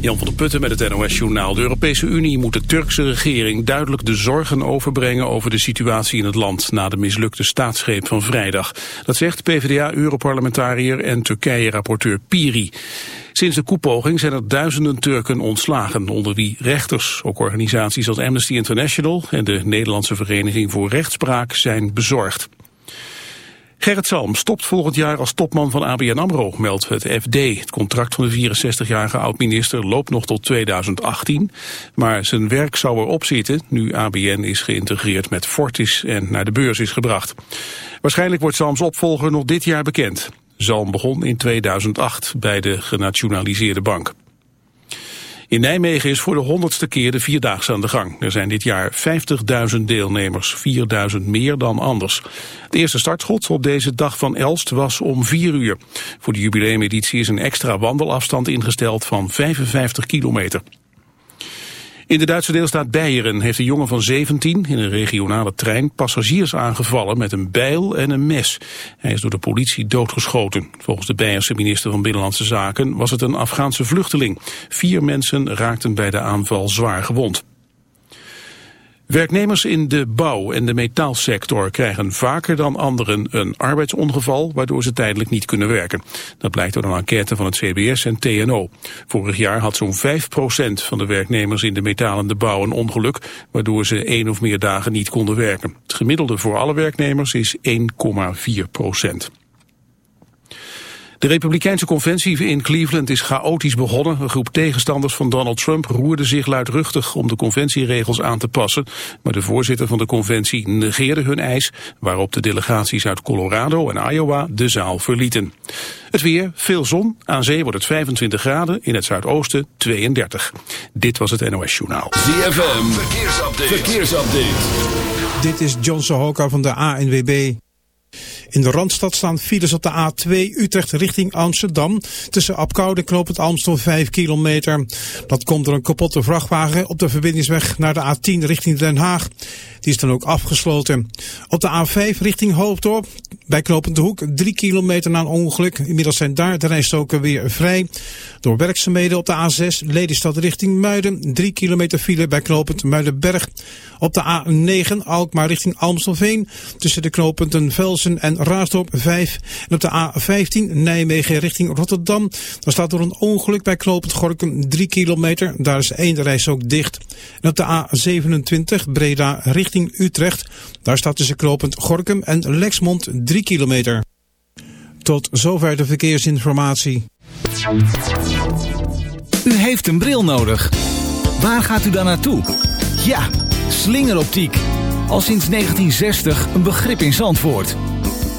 Jan van der Putten met het NOS-journaal. De Europese Unie moet de Turkse regering duidelijk de zorgen overbrengen over de situatie in het land na de mislukte staatsgreep van vrijdag. Dat zegt PvdA-europarlementariër en Turkije-rapporteur Piri. Sinds de koepoging zijn er duizenden Turken ontslagen, onder wie rechters. Ook organisaties als Amnesty International en de Nederlandse Vereniging voor Rechtspraak zijn bezorgd. Gerrit Salm stopt volgend jaar als topman van ABN AMRO, meldt het FD. Het contract van de 64-jarige oud-minister loopt nog tot 2018. Maar zijn werk zou erop zitten nu ABN is geïntegreerd met Fortis en naar de beurs is gebracht. Waarschijnlijk wordt Salms opvolger nog dit jaar bekend. Zalm begon in 2008 bij de genationaliseerde bank. In Nijmegen is voor de honderdste keer de Vierdaagse aan de gang. Er zijn dit jaar 50.000 deelnemers, 4.000 meer dan anders. Het eerste startschot op deze dag van Elst was om 4 uur. Voor de jubileumeditie is een extra wandelafstand ingesteld van 55 kilometer. In de Duitse deelstaat Beieren heeft een jongen van 17 in een regionale trein passagiers aangevallen met een bijl en een mes. Hij is door de politie doodgeschoten. Volgens de Beierse minister van Binnenlandse Zaken was het een Afghaanse vluchteling. Vier mensen raakten bij de aanval zwaar gewond. Werknemers in de bouw- en de metaalsector krijgen vaker dan anderen een arbeidsongeval waardoor ze tijdelijk niet kunnen werken. Dat blijkt uit een enquête van het CBS en TNO. Vorig jaar had zo'n 5% van de werknemers in de metaal en de bouw een ongeluk waardoor ze één of meer dagen niet konden werken. Het gemiddelde voor alle werknemers is 1,4%. De Republikeinse conventie in Cleveland is chaotisch begonnen. Een groep tegenstanders van Donald Trump roerde zich luidruchtig om de conventieregels aan te passen. Maar de voorzitter van de conventie negeerde hun eis, waarop de delegaties uit Colorado en Iowa de zaal verlieten. Het weer, veel zon, aan zee wordt het 25 graden, in het zuidoosten 32. Dit was het NOS Journaal. ZFM, verkeersupdate. verkeersupdate. Dit is John Sohoka van de ANWB. In de Randstad staan files op de A2 Utrecht richting Amsterdam. Tussen Apkoude en Amstel 5 kilometer. Dat komt door een kapotte vrachtwagen op de verbindingsweg naar de A10 richting Den Haag. Die is dan ook afgesloten. Op de A5 richting Hoofddorp bij Knopend Hoek 3 kilometer na een ongeluk. Inmiddels zijn daar de rijstoken weer vrij. Door werkzaamheden op de A6 Lelystad richting Muiden. 3 kilometer file bij Knopend Muidenberg. Op de A9 Alkmaar richting Amstelveen. Tussen de knooppunten Velsen en Raasdorp 5. En op de A15 Nijmegen richting Rotterdam. Daar staat door een ongeluk bij knooppunt Gorkum 3 kilometer. Daar is één reis ook dicht. En op de A27 Breda richting Utrecht. Daar staat tussen knooppunt Gorkum en Lexmond 3 kilometer. Tot zover de verkeersinformatie. U heeft een bril nodig. Waar gaat u dan naartoe? Ja, slingeroptiek. Al sinds 1960 een begrip in Zandvoort.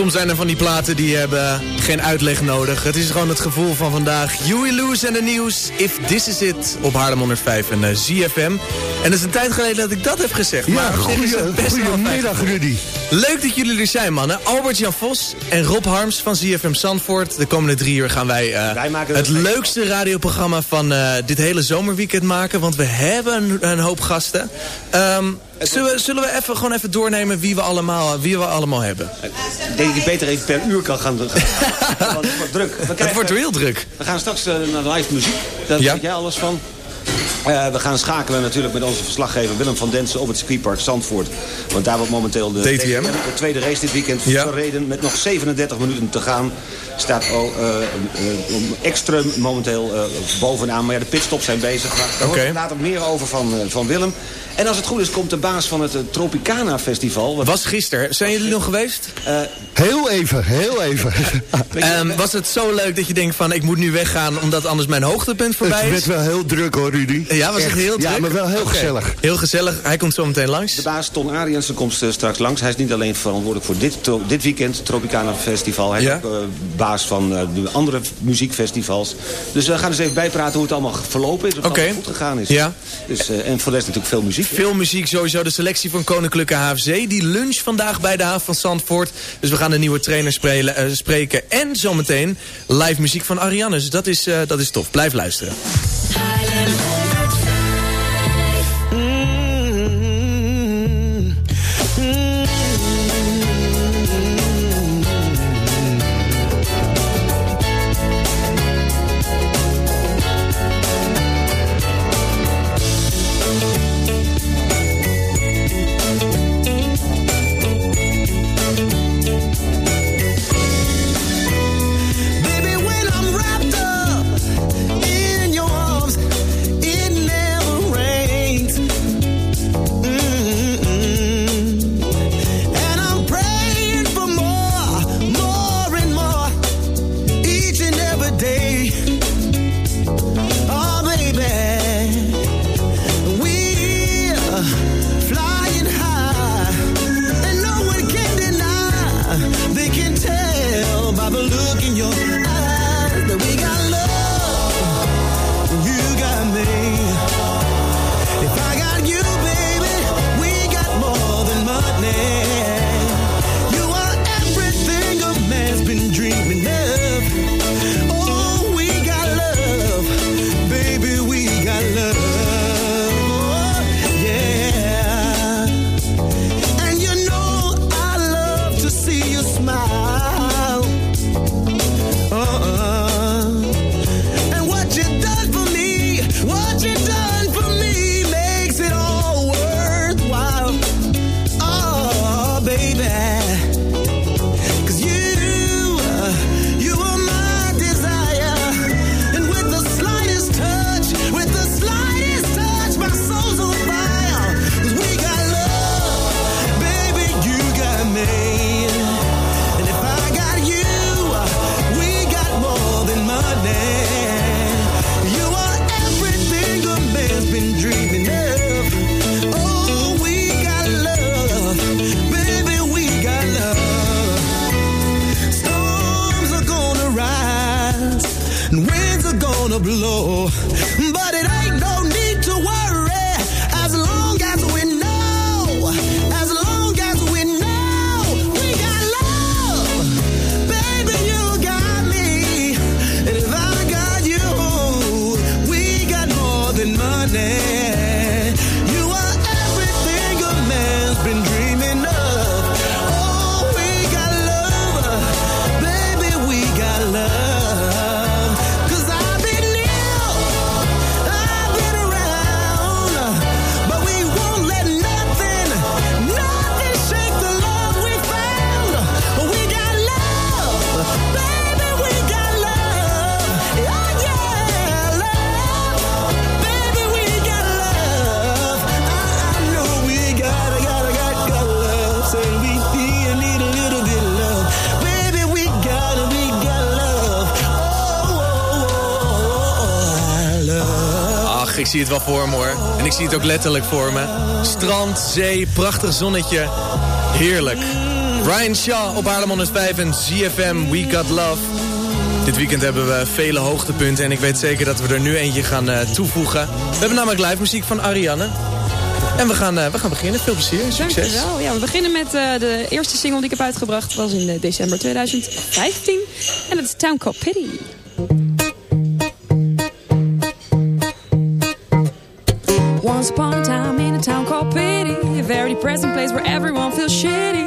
soms zijn er van die platen die hebben geen uitleg nodig. Het is gewoon het gevoel van vandaag. Huey Lewis en de nieuws. If This Is It op Haarlem 105 en uh, ZFM. En het is een tijd geleden dat ik dat heb gezegd. Ja, maar zich is het best goedemiddag Rudy. Leuk dat jullie er zijn, mannen. Albert-Jan Vos en Rob Harms van ZFM Zandvoort. De komende drie uur gaan wij, eh, Wij maken het leukste radioprogramma van eh, dit hele zomerweekend maken. Want we hebben een, een hoop gasten. Ehm, zullen, we, zullen we even, gewoon even doornemen wie we allemaal, wie we allemaal hebben? Ik denk dat je beter even per uur kan gaan. Want het wordt druk. We, Het krijgen- wordt heel druk. we gaan straks eh, naar live muziek. Daar Ja. weet jij alles van. Eh, we gaan schakelen natuurlijk met onze verslaggever Willem van Densen op het circuitpark Zandvoort. Want daar wordt momenteel de, DTM. de tweede race dit weekend Ja. verreden. Met nog 37 minuten te gaan. Staat oh, eh, eh, om Extrem momenteel eh, bovenaan. Maar ja, de pitstops zijn bezig. Maar daar horen we later meer over van, eh, van Willem. En als het goed is komt de baas van het Tropicana Festival. Wat, Was gisteren. Zijn jullie nog geweest? Heel even, heel even. Ehm, was het zo leuk dat je denkt van ik moet nu weggaan omdat anders mijn hoogtepunt voorbij Het is? werd wel heel druk hoor Rudy. Ja, was het heel druk? Ja, maar wel heel gezellig. Heel gezellig. Hij komt zo meteen langs. De baas Ton Ariensen komt eh, straks langs. Hij is niet alleen verantwoordelijk voor dit, dit weekend, Tropicana Festival. Hij is Ja. ook eh, baas van eh, de andere muziekfestivals. Dus we gaan eens even bijpraten hoe het allemaal verlopen is. Of het allemaal goed gegaan is. Ja. Dus, eh, en voor de rest natuurlijk veel muziek. Veel muziek, sowieso de selectie van Koninklijke HFC. Die lunch vandaag bij de haven van Zandvoort. Dus we gaan een nieuwe trainer spelen, eh, spreken. En zometeen live muziek van Ariane. Dus dat is, eh, dat is tof. Blijf luisteren. And winds are gonna blow. But it ain't no need to worry as long ik zie het wel voor me hoor. En ik zie het ook letterlijk voor me. Strand, zee, prachtig zonnetje. Heerlijk. Brian Shaw op Haarlem 105 en ZFM We Got Love. Dit weekend hebben we vele hoogtepunten en ik weet zeker dat we er nu eentje gaan eh, toevoegen. We hebben namelijk live muziek van Ariane. En we gaan, eh, we gaan beginnen. Veel plezier. Succes. Dankjewel. Ja, we beginnen met eh, de eerste single die ik heb uitgebracht. was in december 2015. En dat is Town Called Pity. Once upon a time in a town called Pity, a very depressing place where everyone feels shitty.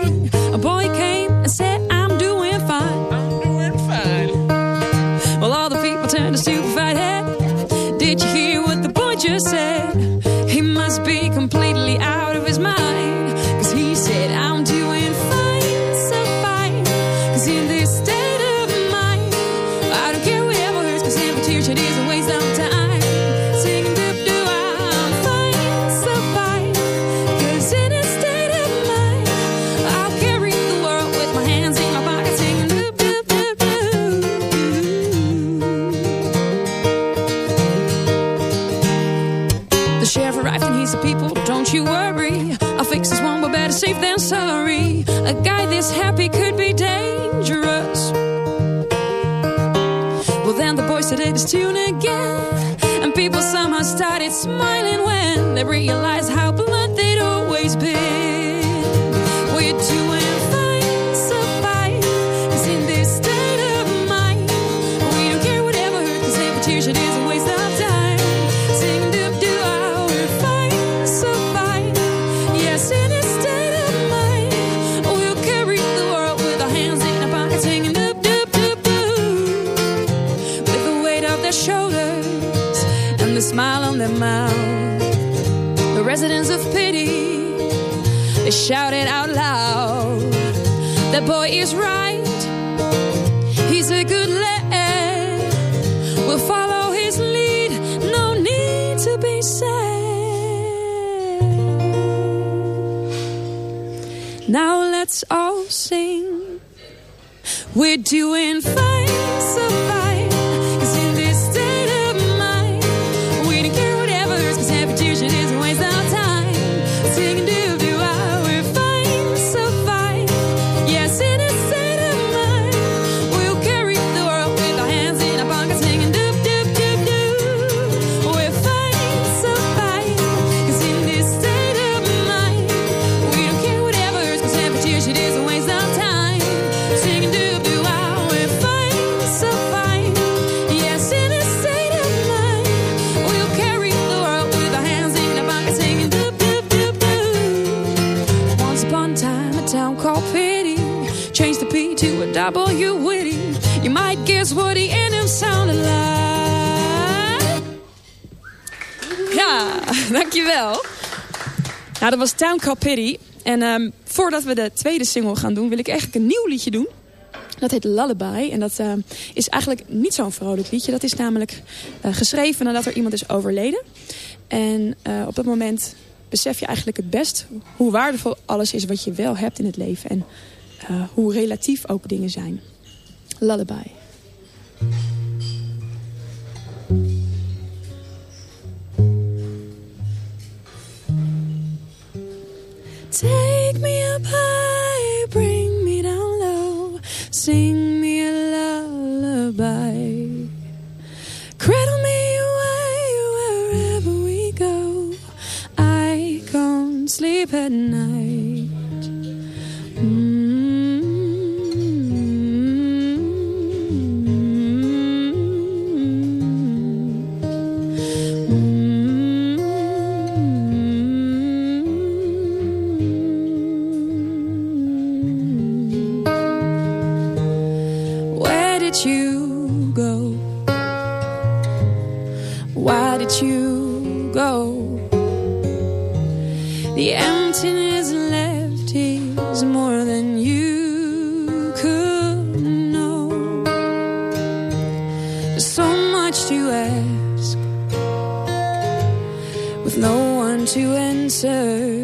Boy is right. He's a good lad. We'll follow his lead. No need to be sad. Now let's all sing. We're doing Nou, dat was Town Called Pity. En ehm, voordat we de tweede single gaan doen, wil ik eigenlijk een nieuw liedje doen. Dat heet Lullaby. En dat ehm, is eigenlijk niet zo'n vrolijk liedje. Dat is namelijk eh, geschreven nadat er iemand is overleden. En eh, op dat moment besef je eigenlijk het best hoe waardevol alles is wat je wel hebt in het leven. En eh, hoe relatief ook dingen zijn. Lullaby. Take me up high, bring me down low, sing me a lullaby. Cradle me away wherever we go. I can't sleep at night. You go? The emptiness left is more than you could know. There's so much to ask with no one to answer.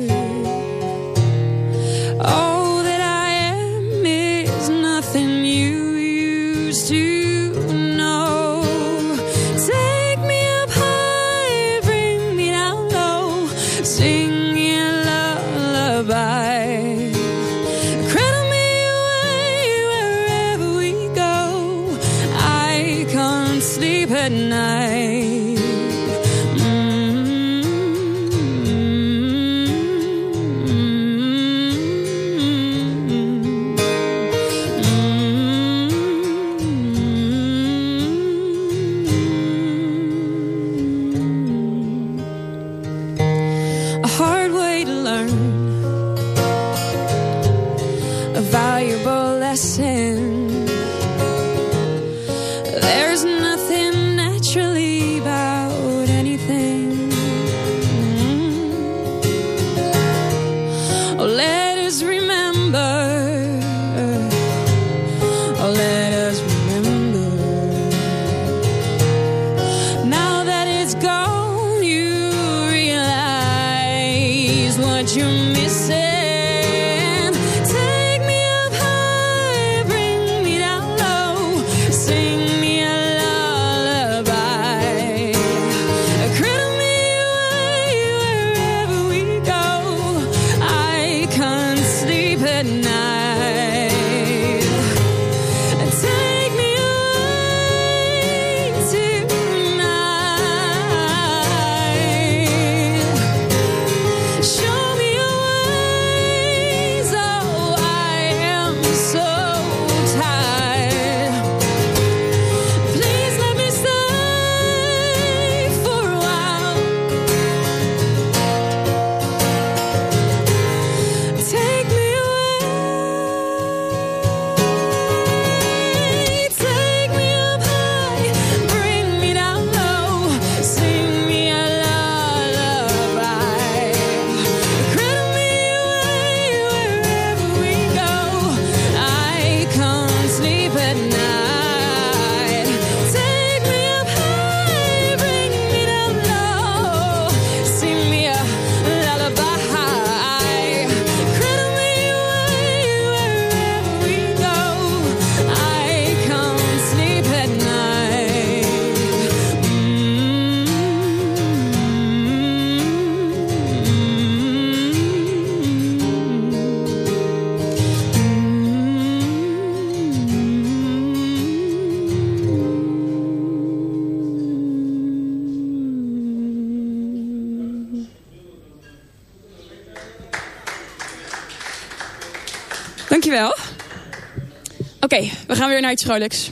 We gaan weer naar iets vrolijks.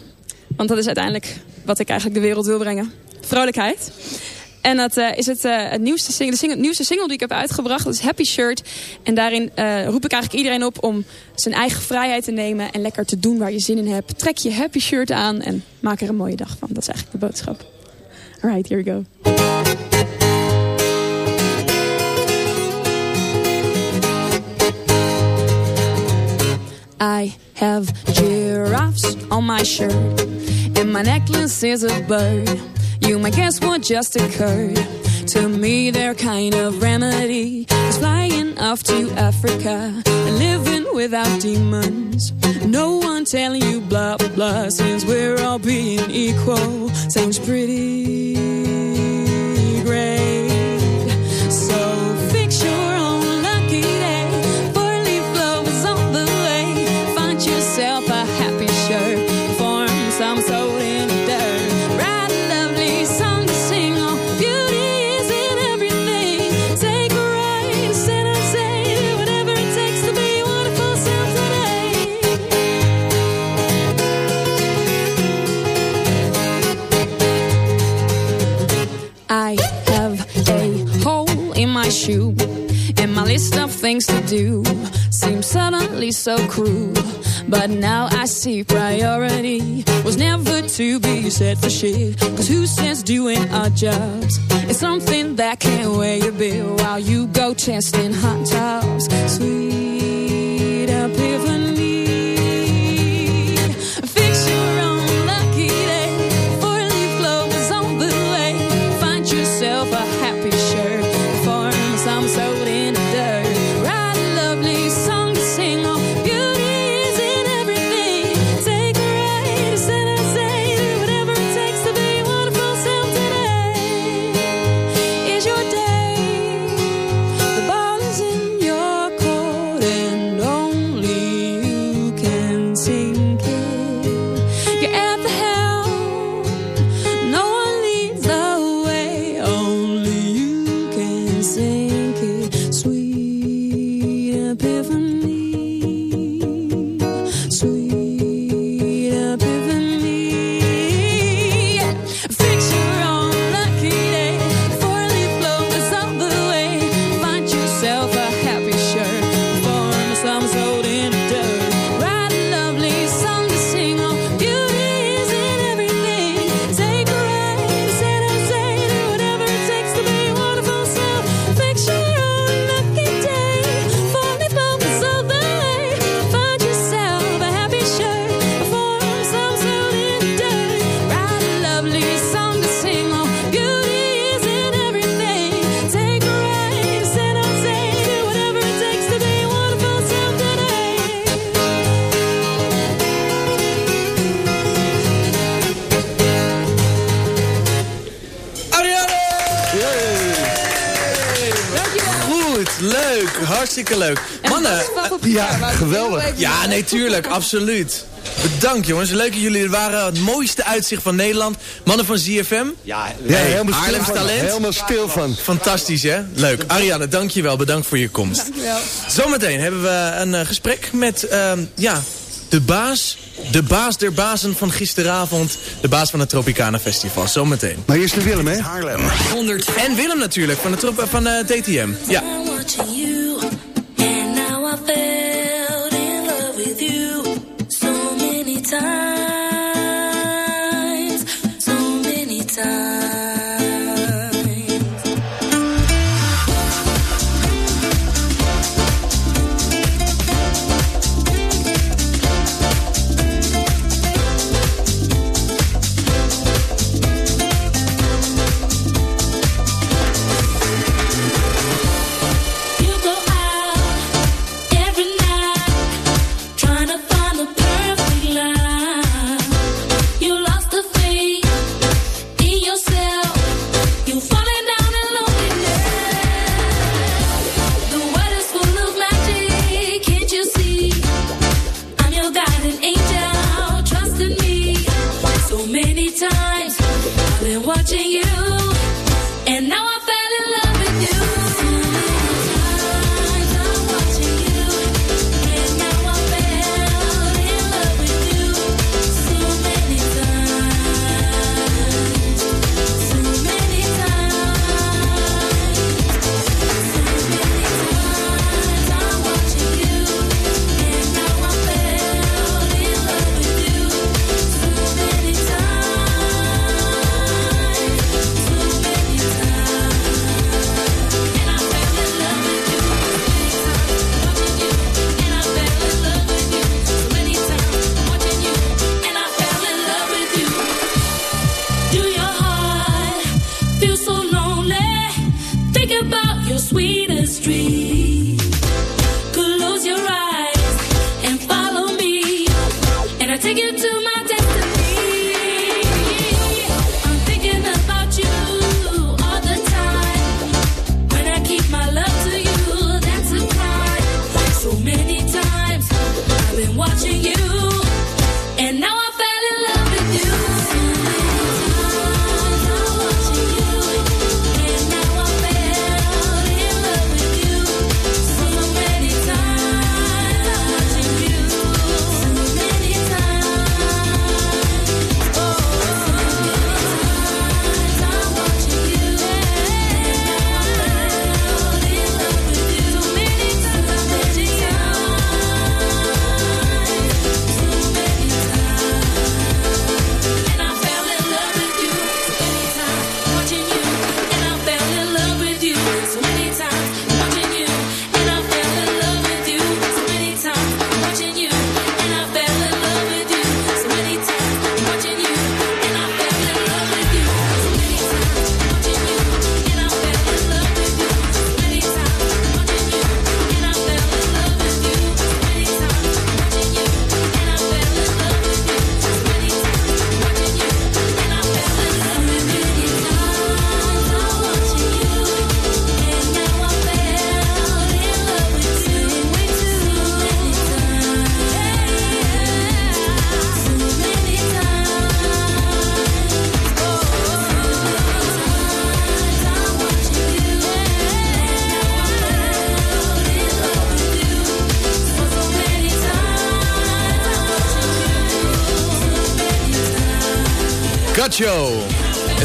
Want dat is uiteindelijk wat ik eigenlijk de wereld wil brengen. Vrolijkheid. En dat eh, is het, eh, het nieuwste, single, de nieuwste single die ik heb uitgebracht. Dat is Happy Shirt. En daarin eh, roep ik eigenlijk iedereen op om zijn eigen vrijheid te nemen. En lekker te doen waar je zin in hebt. Trek je Happy Shirt aan en maak er een mooie dag van. Dat is eigenlijk de boodschap. Alright, here we go. I have on my shirt, and my necklace is a bird. You might guess what just occurred. To me, they're kind of remedy. It's flying off to Africa and living without demons. No one telling you blah blah, since we're all being equal. Sounds pretty great. things to do seem suddenly so cruel. But now I see priority was never to be set for shit. Cause who says doing our jobs is something that can't weigh a bit while you go chasing hot tubs? Sweet epiphany. Nee, tuurlijk, absoluut. Bedankt jongens, leuk dat jullie er waren. Het mooiste uitzicht van Nederland. Mannen van ZFM. Ja, ja helemaal, stil talent. helemaal stil van. Fantastisch hè, leuk. Ariane, dankjewel, bedankt voor je komst. Dankjewel. Zometeen hebben we een eh, gesprek met ehm, ja, de baas, de baas der bazen van gisteravond. De baas van het Tropicana Festival, zometeen. Maar eerst de Willem hè? Haarlem. 100. En Willem natuurlijk, van, de van eh, DTM. Ja.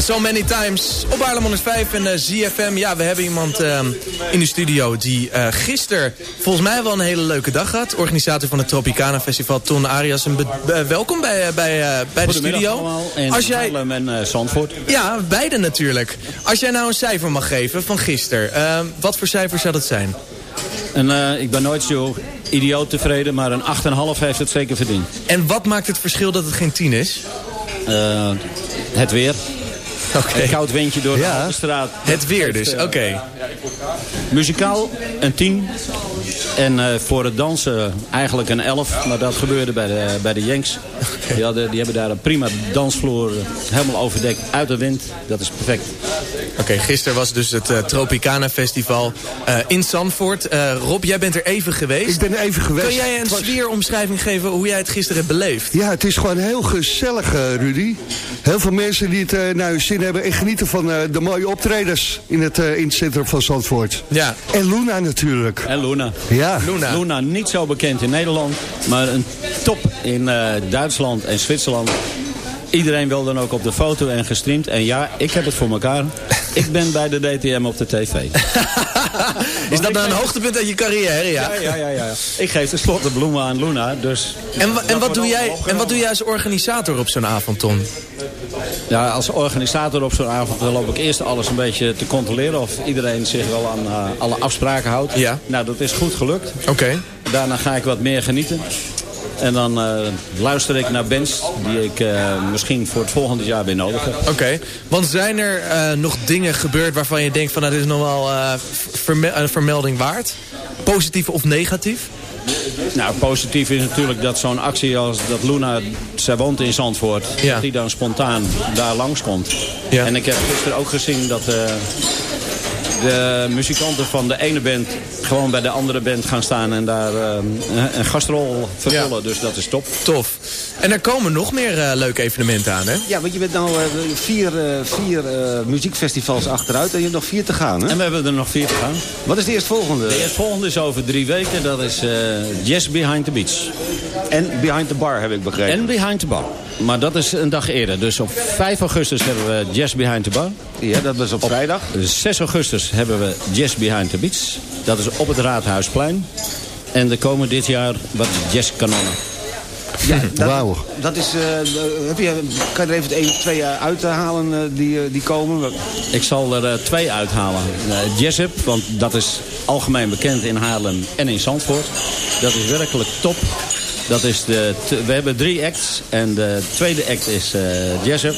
So many times op Haarlem 105 en eh, ZFM. Ja, we hebben iemand ehm, in de studio die eh gisteren volgens mij wel een hele leuke dag had. Organisator van het Tropicana Festival, Ton Arias. En welkom bij, eh, bij, bij de studio. in Als jij, Haarlem en Zandvoort. ja, beide natuurlijk. Als jij nou een cijfer mag geven van gisteren, ehm, wat voor cijfer zou dat zijn? En, ik ben nooit zo idioot tevreden, maar een 8,5 heeft het zeker verdiend. En wat maakt het verschil dat het geen 10 is? Het weer. Een koud windje door de straat. Het weer dus, eh, oké. Muzikaal een 10. En eh, voor het dansen eigenlijk een 11. Maar dat gebeurde bij de, bij de Yanks. Die, hadden, die hebben daar een prima dansvloer. Helemaal overdekt uit de wind. Dat is perfect. Oké, gisteren was dus het eh, Tropicana Festival eh, in Zandvoort. Eh, Rob, jij bent er even geweest. Ik ben even geweest. Kun jij een sfeeromschrijving geven hoe jij het gisteren hebt beleefd? Ja, het is gewoon heel gezellig, eh, Rudy. Heel veel mensen die het naar hun zin hebben... en genieten van eh, de mooie optredens in het, eh, in het centrum van Zandvoort. Ja. En Luna natuurlijk. En Luna. Ja. Luna. Luna, niet zo bekend in Nederland, maar een top in eh, Duitsland en Zwitserland. Iedereen wil dan ook op de foto en gestreamd. En ja, ik heb het voor elkaar. Ik ben bij de DTM op de tv. Is dat nou een hoogtepunt uit je carrière? Ja. Ja, ja, ja. ja. Ik geef tenslotte bloemen aan Luna, dus... En, en, wat doe jij, en wat doe jij als organisator op zo'n avond, Ton? Ja, als organisator op zo'n avond dan loop ik eerst alles een beetje te controleren... of iedereen zich wel aan eh, alle afspraken houdt. Ja. Nou, dat is goed gelukt. Oké. Daarna ga ik wat meer genieten. En dan eh, luister ik naar bands die ik eh, misschien voor het volgende jaar weer nodig heb. Oké, want zijn er eh, nog dingen gebeurd waarvan je denkt van nou, dit is nog wel een vermelding waard? Positief of negatief? Nou, positief is natuurlijk dat zo'n actie als dat Luna, zij woont in Zandvoort, Ja. dat die dan spontaan daar langskomt. Ja. En ik heb gisteren ook gezien dat de muzikanten van de ene band gewoon bij de andere band gaan staan en daar eh, een- gastrol vervullen. Dus dat is top. Tof. En er komen nog meer eh, leuke evenementen aan, hè? Ja, want je bent nou eh, vier, eh, vier eh, muziekfestivals achteruit en je hebt nog vier te gaan, hè? En we hebben er nog vier te gaan. Wat is de eerstvolgende? De eerstvolgende is over drie weken. Dat is eh Jazz Behind the Beach. En Behind the Bar, heb ik begrepen. En Behind the Bar. Maar dat is een dag eerder. Dus op 5 augustus hebben we Jazz Behind the Bar. Ja, dat was op vrijdag. 6 augustus hebben we Jazz Behind the Beach. Dat is op het Raadhuisplein. En er komen dit jaar wat jazzkanonnen. Ja, dat, Wauw. dat is, eh, heb je, kan je er even één, twee eh, uithalen eh, die, die komen? Ik zal er twee uithalen. Uh, Jessup, want dat is algemeen bekend in Haarlem en in Zandvoort. Dat is werkelijk top. Dat is de we hebben drie acts en de tweede act is Jessup.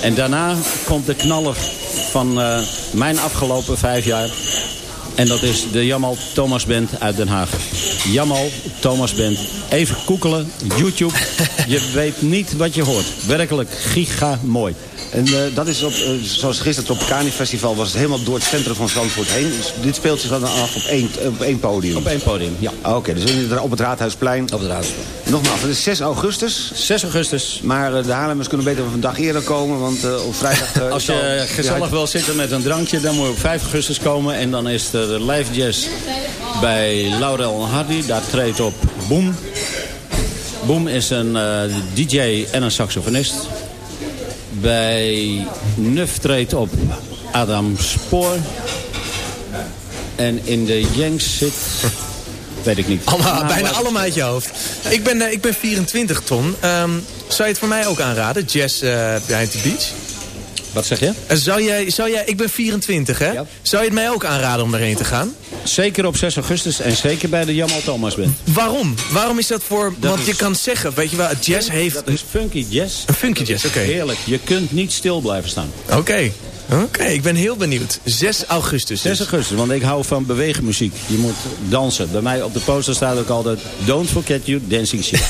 En daarna komt de knaller van eh, mijn afgelopen vijf jaar. En dat is de Jamal Thomas Band uit Den Haag. Jamal Thomas Band. Even koekelen, YouTube. Je weet niet wat je hoort. Werkelijk giga mooi. En eh, dat is op, eh, zoals gisteren het Tropicani Festival was het helemaal door het centrum van Zandvoort heen. Dus dit speelt zich dan af op één, op één podium. Op één podium, ja. Ah, Oké, dus in- op het Raadhuisplein. Op het Raadhuisplein. Nogmaals, het is 6 augustus. 6 augustus. Maar eh, de Haarlemmers kunnen beter een dag eerder komen, want eh, op vrijdag... eh, Als je gezellig Ja, wil zitten met een drankje, dan moet je op 5 augustus komen. En dan is er live jazz bij Laurel en Hardy. Daar treedt op Boom. Boom is een eh, DJ en een saxofonist. Bij Nuf treedt op Adam Spoor. En in de Yanks zit... Weet ik niet. Bijna allemaal uit je hoofd. Ik ben, eh, ik ben 24 ton. Ehm, zou je het voor mij ook aanraden? Jazz eh, Behind the Beach? Wat zeg je? Eh, Zou jij, zou jij, ik ben 24 hè? Zou je het mij ook aanraden om daarheen te gaan? Zeker op 6 augustus en zeker bij de Jamal Thomas Band. Waarom? Waarom is dat voor... Dat want is- je kan zeggen, weet je wel, jazz heeft... Dat is funky jazz. Een funky jazz, oké. Heerlijk. Je kunt niet stil blijven staan. Oké, oké, ik ben heel benieuwd. 6 augustus 6 dus. augustus, want ik hou van beweegmuziek. Je moet dansen. Bij mij op de poster staat ook altijd... Don't forget your dancing shoes.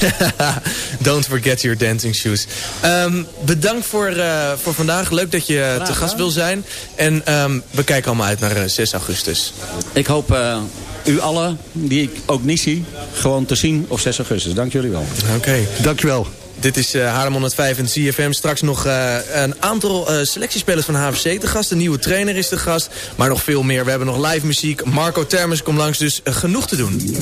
Don't forget your dancing shoes. Ehm, bedankt voor, eh, voor vandaag. Leuk dat je te gast wil zijn. En ehm, we kijken allemaal uit naar eh, 6 augustus. ik hoop eh, u allen, die ik ook niet zie... gewoon te zien op 6 augustus. Dank jullie wel. Oké. Dankjewel. Dit is uh, Haarlem 105 en CFM. Straks nog uh, een aantal uh, selectiespelers van HVC te gast. Een nieuwe trainer is te gast. Maar nog veel meer. We hebben nog live muziek. Marco Termes komt langs, dus genoeg te doen.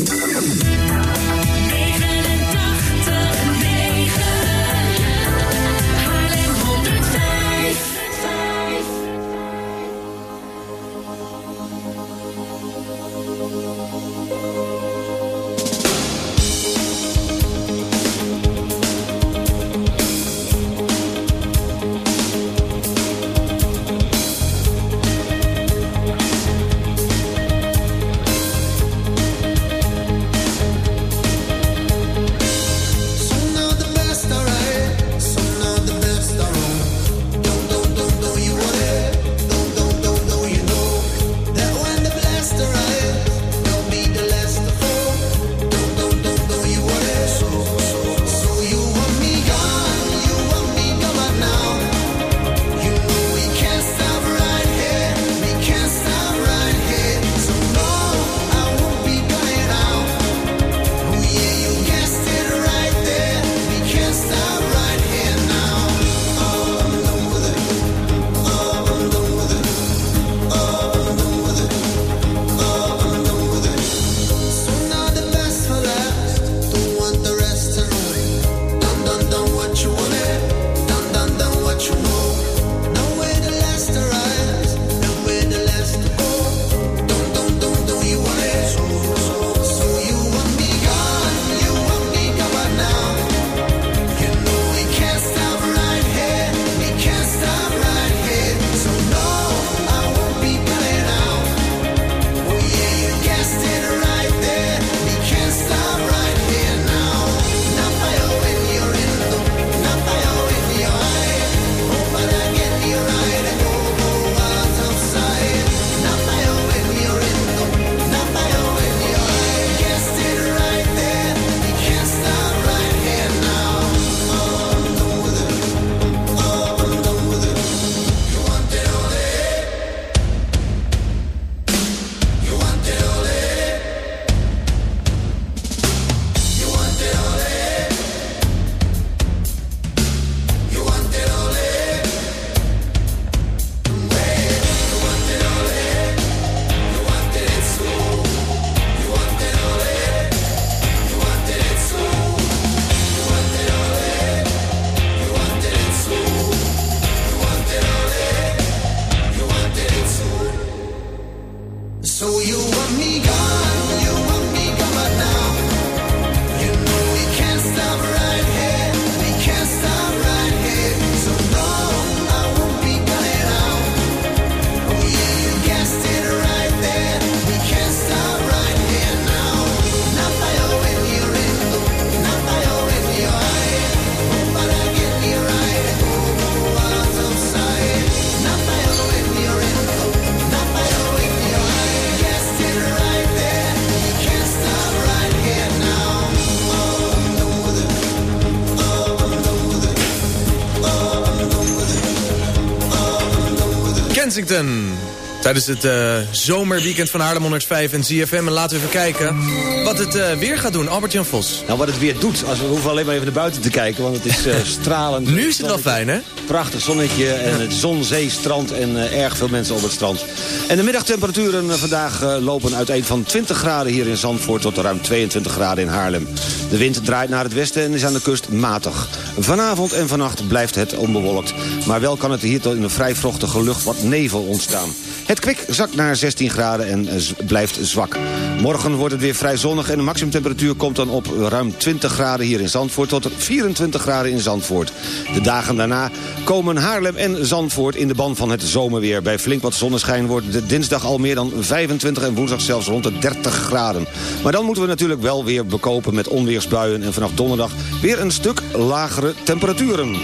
Tijdens het eh, zomerweekend van Haarlem 105 en ZFM. En laten we even kijken wat het eh, weer gaat doen. Albert-Jan Vos. Nou, wat het weer doet, als we hoeven alleen maar even naar buiten te kijken, want het is eh, stralend. Nu is het wel fijn, hè? Prachtig zonnetje en het zon, zee, strand en erg veel mensen op het strand. En de middagtemperaturen vandaag lopen uiteen van 20 graden hier in Zandvoort tot ruim 22 graden in Haarlem. De wind draait naar het westen en is aan de kust matig. Vanavond en vannacht blijft het onbewolkt. Maar wel kan het hier tot in een vrij vochtige lucht wat nevel ontstaan. Het kwik zakt naar 16 graden en blijft zwak. Morgen wordt het weer vrij zonnig en de maximumtemperatuur komt dan op ruim 20 graden hier in Zandvoort tot 24 graden in Zandvoort. De dagen daarna komen Haarlem en Zandvoort in de ban van het zomerweer. Bij flink wat zonneschijn wordt de dinsdag al meer dan 25 en woensdag zelfs rond de 30 graden. Maar dan moeten we natuurlijk wel weer bekopen met onweersbuien en vanaf donderdag weer een stuk lagere temperaturen.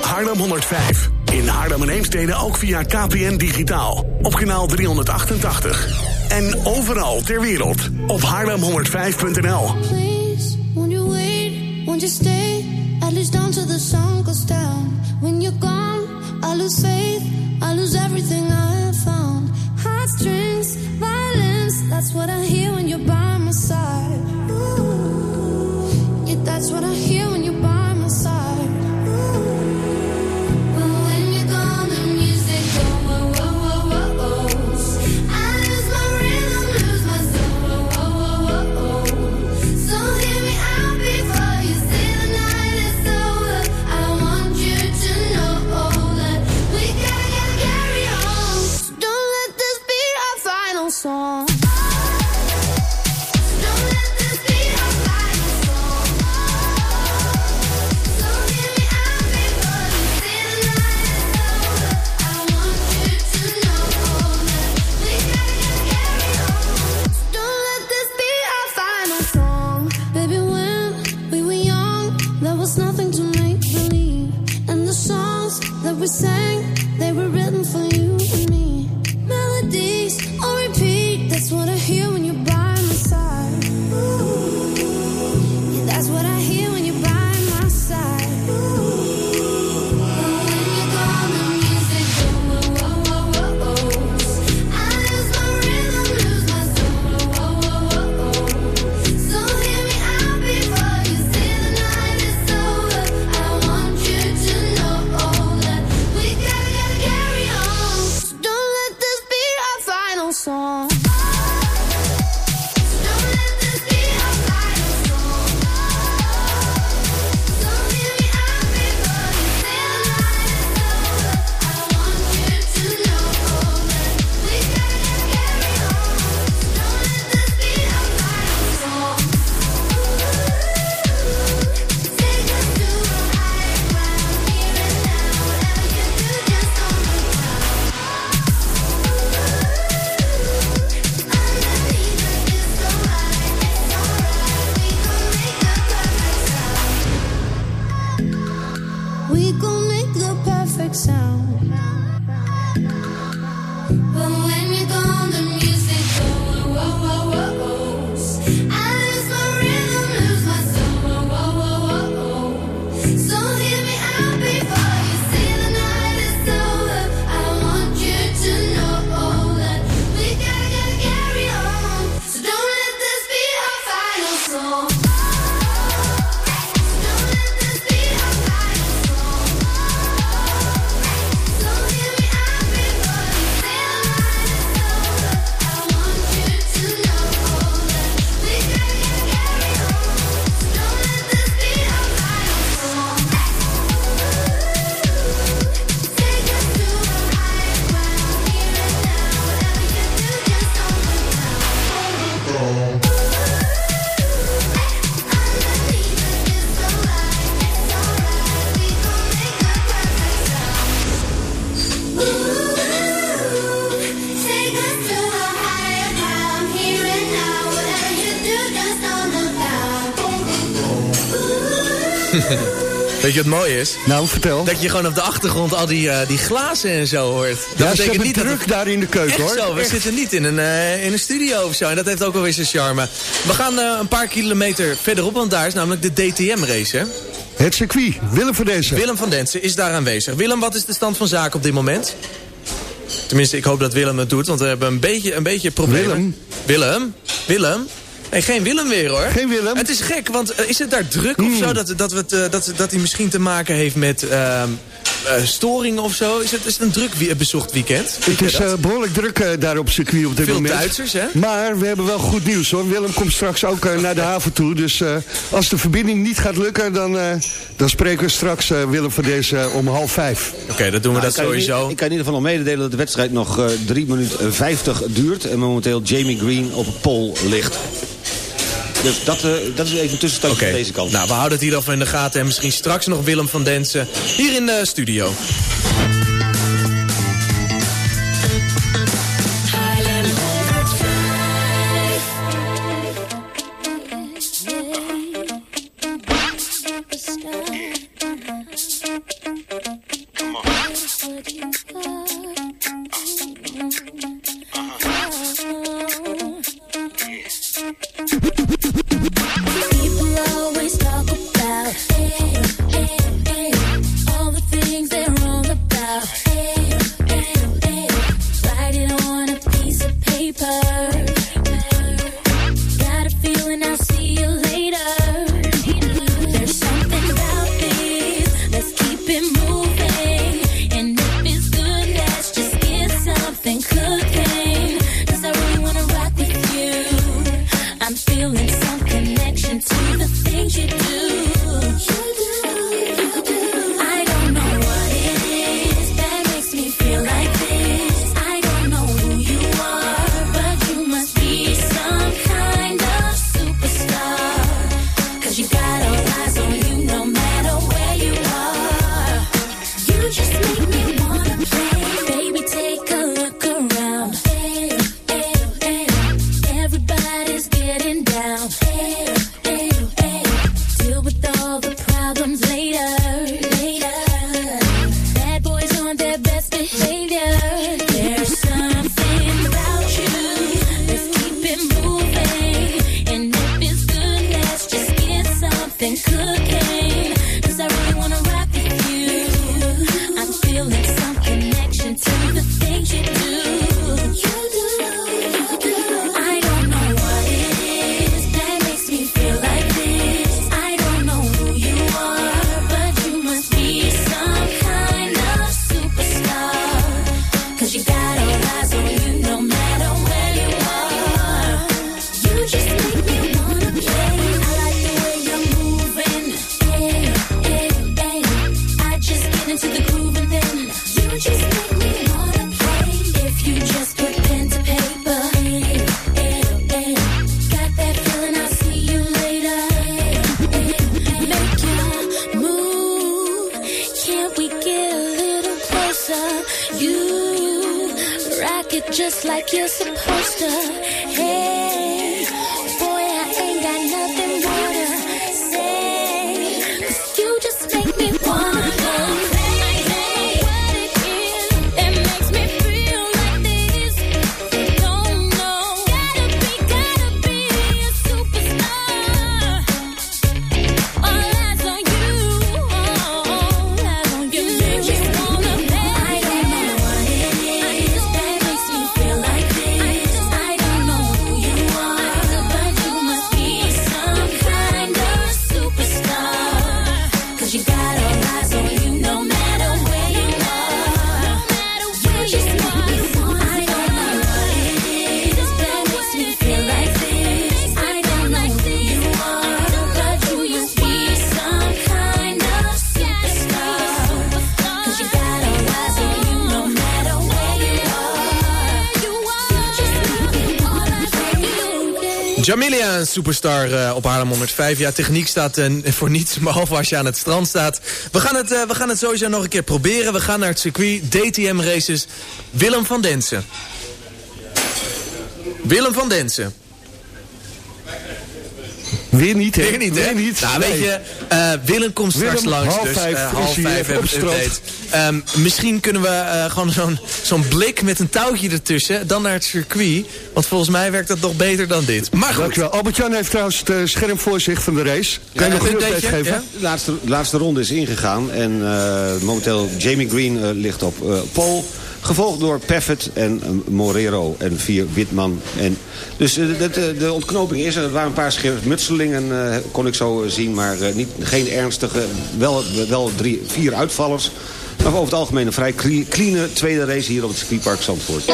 Haarlem 105. In Haarlem en Heemstede ook via KPN Digitaal. Op kanaal 388. En overal ter wereld op haarlem105.nl. Please, won't you wait? Won't you stay? At least down till the sun goes down. When you're gone, I lose faith. I lose everything I have found. Heartstrings, violence. That's what I hear when you're by my side. That's what I hear Weet je mooi is? Nou, vertel. Dat je gewoon op de achtergrond al die, eh, die glazen en zo hoort. Dat ja, niet druk daar in de keuken, hoor. We zitten niet in een, eh, in een studio of zo. En dat heeft ook wel weer zijn charme. We gaan eh, een paar kilometer verderop, want daar is namelijk de DTM-race. Het circuit. Willem van Densen. Willem van Densen is daar aanwezig. Willem, wat is de stand van zaken op dit moment? Tenminste, ik hoop dat Willem het doet, want we hebben een beetje, een beetje problemen. Willem? Willem? Willem? Geen Willem weer hoor. Geen Willem. Het is gek, want eh, is het daar druk of hmm. zo? Dat, dat, het, eh, dat, dat hij misschien te maken heeft met ehm, eh, storingen of zo? Is het, is een druk bezocht weekend? Het is behoorlijk druk daar op circuit op dit moment. Duitsers hè? Maar we hebben wel goed nieuws hoor. Willem komt straks ook naar de haven toe. Dus als de verbinding niet gaat lukken, dan, dan spreken we straks Willem van deze om half vijf. Oké, dat doen we nou, dat sowieso. Ik kan in ieder geval nog mededelen dat de wedstrijd nog 3 minuten 50 duurt. En momenteel Jamie Green op pol ligt. Dus dat, eh, dat is even een tussenstandje van deze kant. Nou, we houden het hier al in de gaten. En misschien straks nog Willem van Densen hier in de studio. Jamilia, een superstar eh, op Haarlem 105. Ja, techniek staat uh, voor niets, behalve als je aan het strand staat. We gaan het, eh, we gaan het sowieso nog een keer proberen. We gaan naar het circuit DTM Races. Willem van Densen. Willem van Densen. Weer niet, hè? Weer niet, hè? Weer niet. Nou, Nee. weet je, eh, Willem komt straks Willem, langs. half dus, vijf is half vijf. Ehm, misschien kunnen we eh, gewoon zo'n zo'n blik met een touwtje ertussen. Dan naar het circuit. Want volgens mij werkt dat nog beter dan dit. Maar goed. Dankjewel. Albert-Jan heeft trouwens het scherm voor zich van de race. Kan je nog een update geven? De laatste, laatste ronde is ingegaan. En momenteel Jamie Green ligt op pole. Gevolgd door Paffett en eh, Morero en vier Witman. En, dus eh, de, de, ontknoping is er. Er waren een paar schermutselingen, eh, kon ik zo zien. Maar niet, geen ernstige. Wel, wel drie, vier uitvallers. Maar over het algemeen een vrij clean tweede race hier op het circuitpark Zandvoort.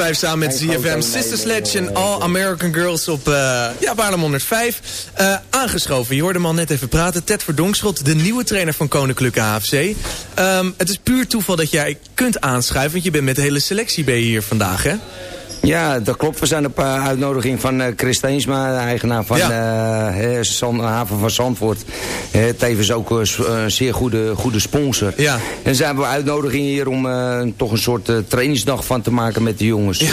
5 samen met ZFM Sister Sledge en All American Girls op uh, ja, 105. Eh, aangeschoven, je hoorde hem al net even praten. Ted Verdonkschot, de nieuwe trainer van Koninklijke AFC. Ehm, het is puur toeval dat jij kunt aanschuiven, want je bent met de hele selectie bij hier vandaag, hè? Ja, dat klopt. We zijn op eh, uitnodiging van eh, Chris Teensma, de eigenaar van eh, eh, Haven van Zandvoort. Tevens ook een zeer goede, goede sponsor. Ja. En zijn we uitnodiging hier om toch een soort trainingsdag van te maken met de jongens. Eh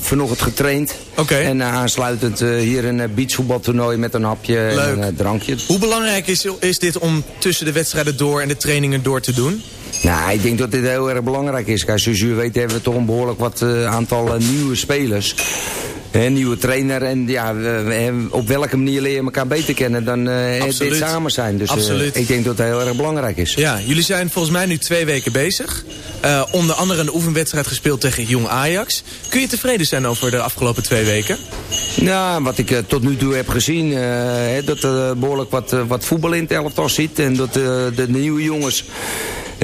vanochtend getraind. En eh, aansluitend hier een beachvoetbaltoernooi met een hapje Leuk. en een drankje. Hoe belangrijk is, is dit om tussen de wedstrijden door en de trainingen door te doen? Nou, ik denk dat dit heel erg belangrijk is. Kijk, zoals jullie weten hebben we toch een behoorlijk wat eh, aantal eh, nieuwe spelers. Een nieuwe trainer. En ja, op welke manier leer je elkaar beter kennen dan eh, dit samen zijn. Dus ik denk dat het heel erg belangrijk is. Ja, jullie zijn volgens mij nu twee weken bezig. Onder andere een oefenwedstrijd gespeeld tegen Jong Ajax. Kun je tevreden zijn over de afgelopen twee weken? Ja, wat ik tot nu toe heb gezien, dat er behoorlijk wat, wat voetbal in het elftal zit. En dat de nieuwe jongens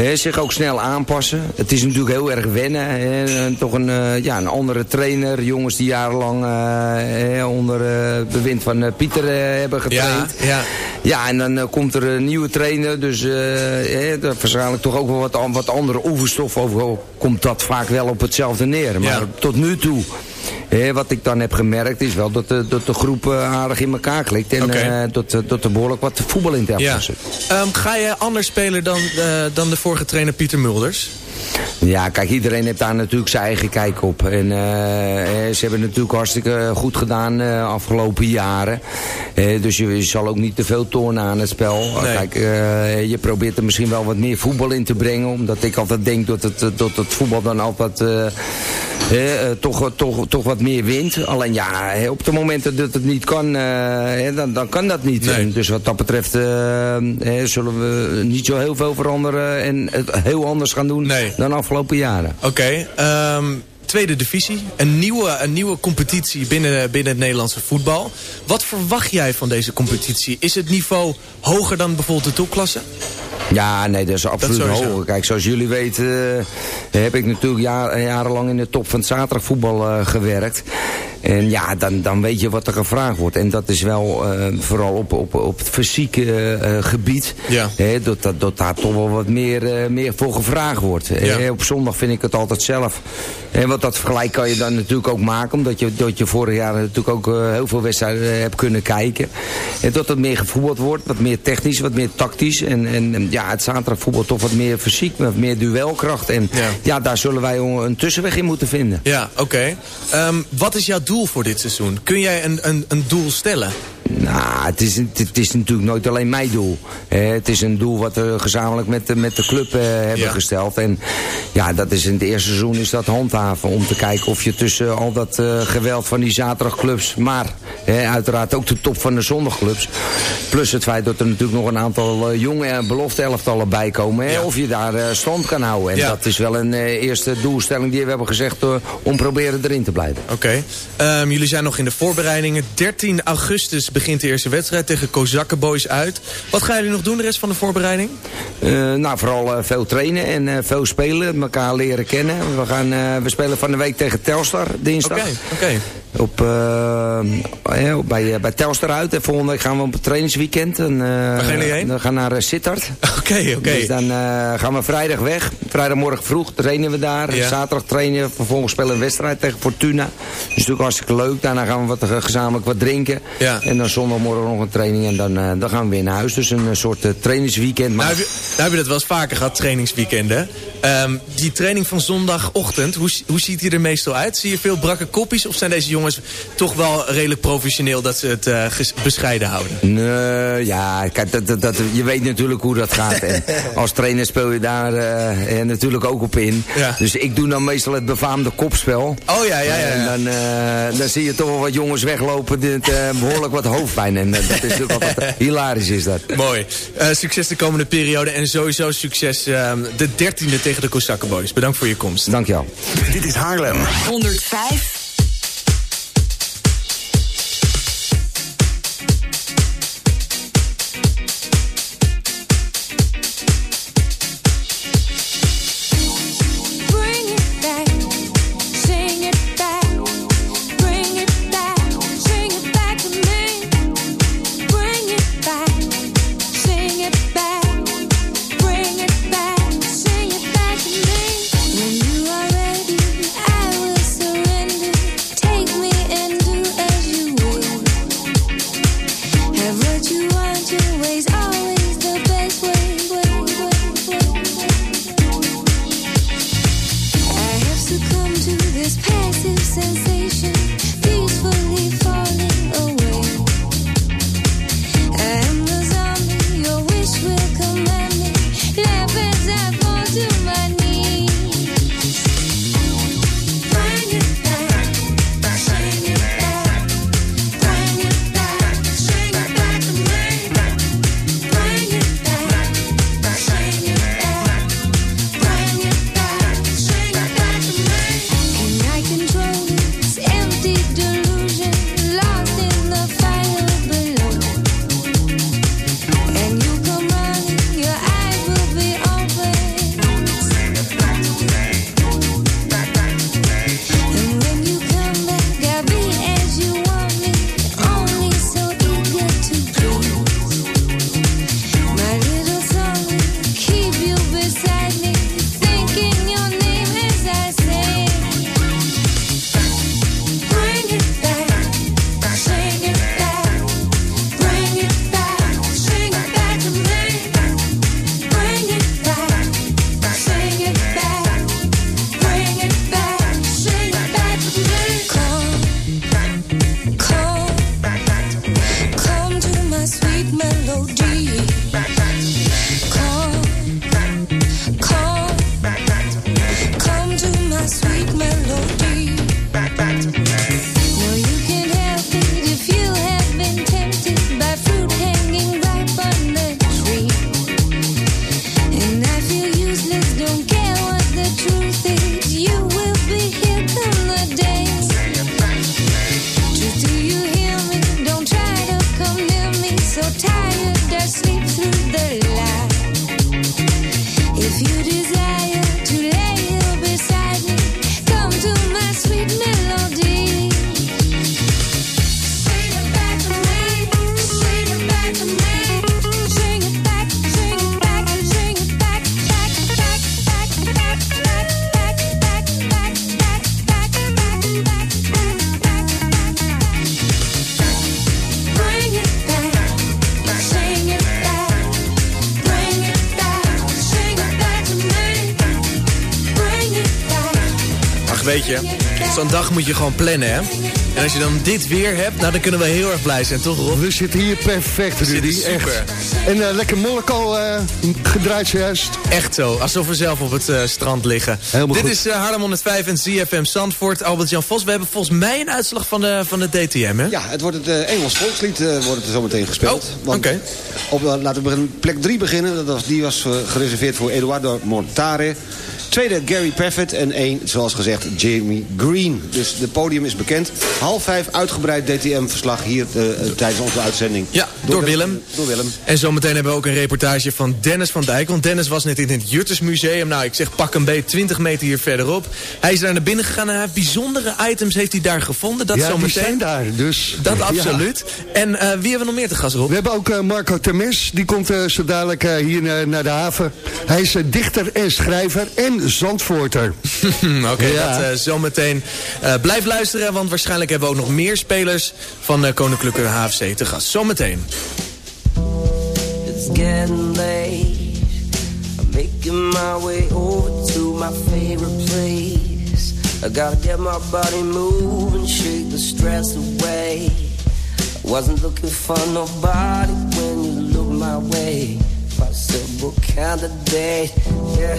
hè, zich ook snel aanpassen. Het is natuurlijk heel erg wennen. Toch een, eh, ja, een andere trainer. Jongens die jarenlang eh, onder eh, bewind van Pieter hebben getraind. ja. Ja, en dan komt er een nieuwe trainer. Dus eh er waarschijnlijk toch ook wel wat, wat andere oefenstof over. Komt dat vaak wel op hetzelfde neer. Maar tot nu toe, wat ik dan heb gemerkt, is wel dat de, dat de groep eh, aardig in elkaar klikt. En eh, dat, eh, dat er behoorlijk wat voetbal in elftal Ja. zit. Ehm, ga je anders spelen dan, dan de vorige trainer Pieter Mulders? Ja, kijk, iedereen heeft daar natuurlijk zijn eigen kijk op. En eh, eh, ze hebben het natuurlijk hartstikke goed gedaan uh, afgelopen jaren. Eh, dus je, je, zal ook niet te veel tornen aan het spel. Nee. Kijk, je probeert er misschien wel wat meer voetbal in te brengen. Omdat ik altijd denk dat het, dat het voetbal dan altijd toch, toch, toch wat meer wint. Alleen ja, op de momenten dat het niet kan, dan, dan kan dat niet. Nee. Dus wat dat betreft zullen we niet zo heel veel veranderen en het heel anders gaan doen nee. Dan afgelopen jaren. Oké, okay, um, tweede divisie. Een nieuwe, een nieuwe competitie binnen, binnen het Nederlandse voetbal. Wat verwacht jij van deze competitie? Is het niveau hoger dan bijvoorbeeld de topklasse? Ja, nee, dat is absoluut dat hoger. Kijk, zoals jullie weten uh, heb ik natuurlijk jaar, jarenlang in de top van het zaterdagvoetbal uh, gewerkt. En ja, dan, dan weet je wat er gevraagd wordt. En dat is wel uh, vooral op, op, op het fysieke uh, gebied. Ja. Hè, dat, dat, dat daar toch wel wat meer, uh, meer voor gevraagd wordt. Ja. Hè, op zondag vind ik het altijd zelf. En wat dat vergelijk kan je dan natuurlijk ook maken. Omdat je, dat je vorig jaar natuurlijk ook heel veel wedstrijden hebt kunnen kijken. En dat het meer gevoetbald wordt. Wat meer technisch, wat meer tactisch. En, en ja, het zaterdagvoetbal toch wat meer fysiek. Wat meer duelkracht. En ja, ja daar zullen wij een tussenweg in moeten vinden. Ja, oké. Okay. Um, wat is jouw doel voor dit seizoen? Kun jij een, een, een doel stellen? Nou, het is, het is natuurlijk nooit alleen mijn doel. Eh, het is een doel wat we gezamenlijk met, de, met de club eh, hebben ja. gesteld. En ja, dat is in het eerste seizoen is dat handhaven. Om te kijken of je tussen al dat uh, geweld van die zaterdagclubs... maar eh, uiteraard ook de top van de zondagclubs... plus het feit dat er natuurlijk nog een aantal uh, jonge belofte elftallen bij komen... Ja. of je daar uh, stand kan houden. En ja. dat is wel een eerste doelstelling die we hebben gezegd... om proberen erin te blijven. Oké. Okay. Um, jullie zijn nog in de voorbereidingen. 13 augustus begint de eerste wedstrijd tegen Kozakkenboys uit. Wat gaan jullie nog doen de rest van de voorbereiding? Uh, nou, vooral uh, veel trainen en uh, veel spelen. Elkaar leren kennen. We, gaan, we spelen van de week tegen Telstar dinsdag. Oké, okay, okay. Op, ja, bij, bij Telstar uit. En volgende week gaan we op een trainingsweekend. En, Waar gaan jullie heen? We gaan naar Sittard. Oké, okay, oké. Dus dan gaan we vrijdag weg. Vrijdagmorgen vroeg trainen we daar. Ja. Zaterdag trainen. Vervolgens spelen we een wedstrijd tegen Fortuna. Dat is natuurlijk hartstikke leuk. Daarna gaan we wat, gezamenlijk wat drinken. Ja. En dan zondagmorgen nog een training en dan, dan gaan we weer naar huis. Dus een soort trainingsweekend. Maar... Nou, heb je, nou heb je dat wel eens vaker gehad, trainingsweekenden. Um, die training van zondagochtend, hoe, hoe ziet die er meestal uit? Zie je veel brakke koppies of zijn deze jongens toch wel redelijk professioneel dat ze het bescheiden houden? Nee, ja, kijk, dat, dat, dat, je weet natuurlijk hoe dat gaat. en als trainer speel je daar natuurlijk ook op in. Ja. Dus ik doe dan meestal het befaamde kopspel. Oh ja, ja, ja. ja. En dan, dan zie je toch wel wat jongens weglopen, dit, behoorlijk wat hoofdpijn. En dat is natuurlijk altijd hilarisch is dat. Mooi. Uh, succes de komende periode en sowieso succes uh, de dertiende tegen de Kosakkenboys. Bedankt voor je komst. Dankjewel. Dit is Haarlem. 105. Weet je, zo'n dag moet je gewoon plannen, hè? En als je dan dit weer hebt, nou dan kunnen we heel erg blij zijn, toch Rob? We zitten hier perfect, Rudy. zitten Echt. super. En eh, lekker Molokal eh gedraaid zojuist. Echt zo, alsof we zelf op het eh, strand liggen. Helemaal Dit goed. is uh, Haarlem 105 en ZFM Zandvoort. Albert-Jan Vos, we hebben volgens mij een uitslag van de, van de DTM, hè? Ja, het wordt het eh, Engels volkslied eh, wordt het zometeen gespeeld. Oh, oké. Op, laten we beginnen, plek 3 beginnen. Dat was, die was gereserveerd voor Eduardo Mortare. Tweede Gary Paffett en één, zoals gezegd, Jamie Green. Dus het podium is bekend. Half vijf uitgebreid DTM-verslag hier eh, eh, tijdens onze uitzending. Ja, door Willem. Door Willem. En zometeen hebben we ook een reportage van Dennis van Dijk. Want Dennis was net in het Juttersmuseum. Nou, ik zeg pak een beet 20 meter hier verderop. Hij is daar naar binnen gegaan en hij heeft bijzondere items heeft hij daar gevonden. Dat ja, die zijn daar. Dus, Dat ja. absoluut. En eh, wie hebben we nog meer te gast, Rob? We hebben ook Marco Termes, die komt zo dadelijk hier naar de haven. Hij is dichter en schrijver en Zandvoorter. Oké, Ja. dat eh, zometeen. Eh, blijf luisteren, want waarschijnlijk hebben we ook nog meer spelers van eh, Koninklijke HFC te gast. Zometeen. It's getting late. I'm making my way over to my favorite place. I gotta get my body moving, shake the stress away. I wasn't looking for nobody when you look my way. Possible candidate, yeah.